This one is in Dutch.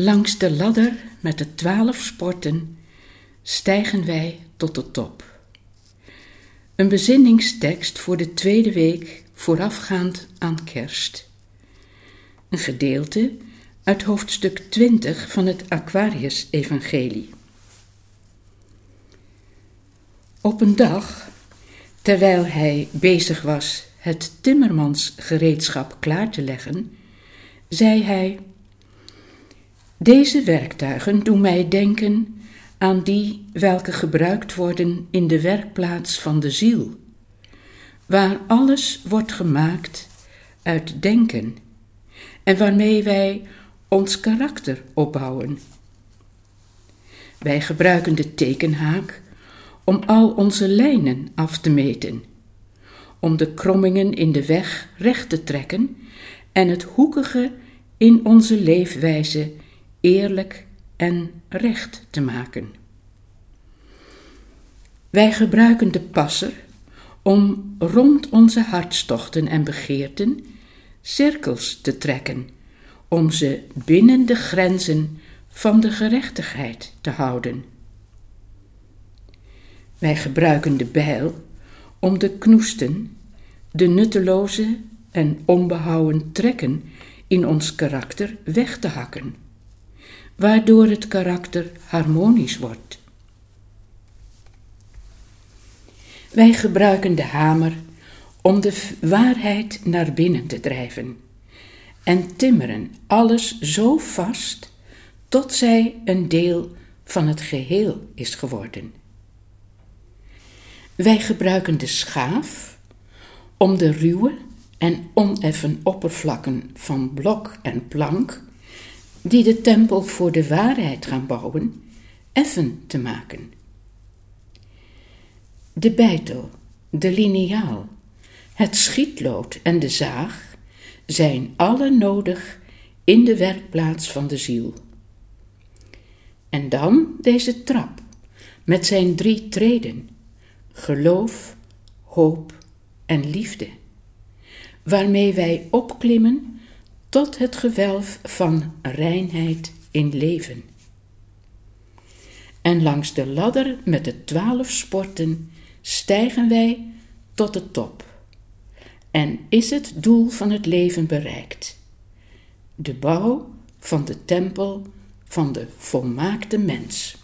Langs de ladder met de twaalf sporten stijgen wij tot de top. Een bezinningstekst voor de tweede week voorafgaand aan kerst. Een gedeelte uit hoofdstuk 20 van het Aquarius-evangelie. Op een dag, terwijl hij bezig was het timmermansgereedschap klaar te leggen, zei hij: Deze werktuigen doen mij denken aan die welke gebruikt worden in de werkplaats van de ziel, waar alles wordt gemaakt uit denken en waarmee wij ons karakter opbouwen. Wij gebruiken de tekenhaak om al onze lijnen af te meten, om de krommingen in de weg recht te trekken en het hoekige in onze leefwijze eerlijk en recht te maken. Wij gebruiken de passer om rond onze hartstochten en begeerten cirkels te trekken, om ze binnen de grenzen van de gerechtigheid te houden. Wij gebruiken de bijl om de knoesten, de nutteloze en onbehouden trekken in ons karakter weg te hakken, waardoor het karakter harmonisch wordt. Wij gebruiken de hamer om de waarheid naar binnen te drijven en timmeren alles zo vast tot zij een deel van het geheel is geworden. Wij gebruiken de schaaf om de ruwe en oneffen oppervlakken van blok en plank, die de tempel voor de waarheid gaan bouwen, effen te maken. De bijtel, de liniaal, het schietlood en de zaag zijn alle nodig in de werkplaats van de ziel. En dan deze trap met zijn drie treden: geloof, hoop en liefde, waarmee wij opklimmen tot het gewelf van reinheid in leven. En langs de ladder met de twaalf sporten stijgen wij tot de top. En is het doel van het leven bereikt? De bouw van de tempel van de volmaakte mens.